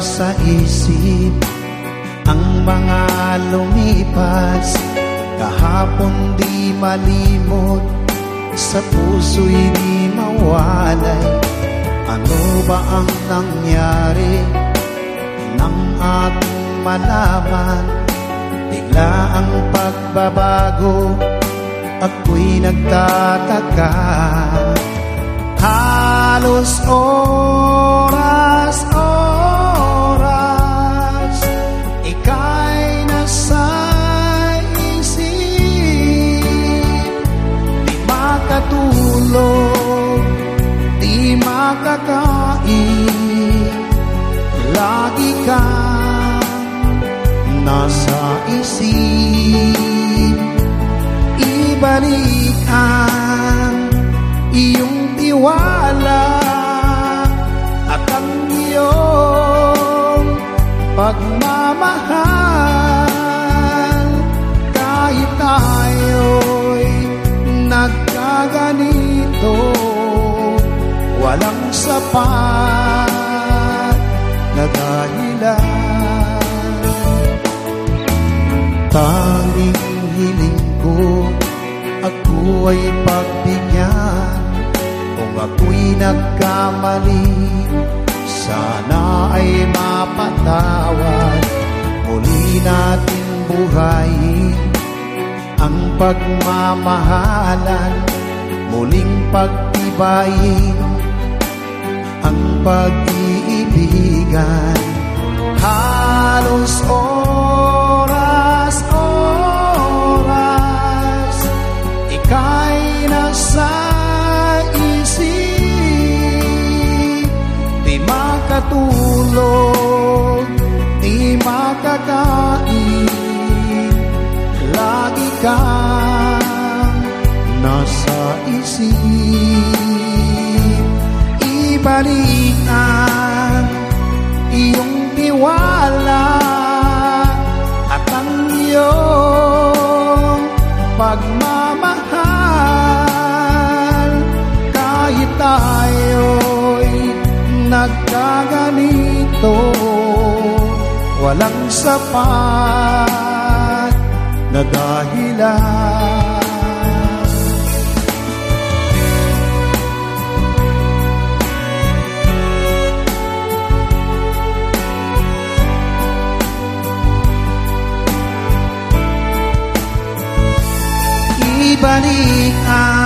sa isip Ang mga lumipas. Kahapon di malimot Sa puso'y di mawalay. Ano ba ang nangyari? Nang ating malaman Bigla ang pagbabago Ako'y nagtataka. Halos oras, oras Lagi kang nasa isip Ibalik ang iyong tiwala at ang iyong pagmamahal. Kahit tayo'y nagkaganito walang sapat na dahilan. Tanging hiling ko ako ay pagbigyan. Kung ako'y nagkamali Sana ay mapatawad Muli nating buhayin Ang pagmamahalan. Muling pagtibayin Ang pag-iibigan Halos oras, oras Ika'y nasa isip. Di makatulog, di makakain. Lagi kang nasa isip. Ibalik ang tayo'y nagkaganito. Walang sapat na dahilan. Ibalik ang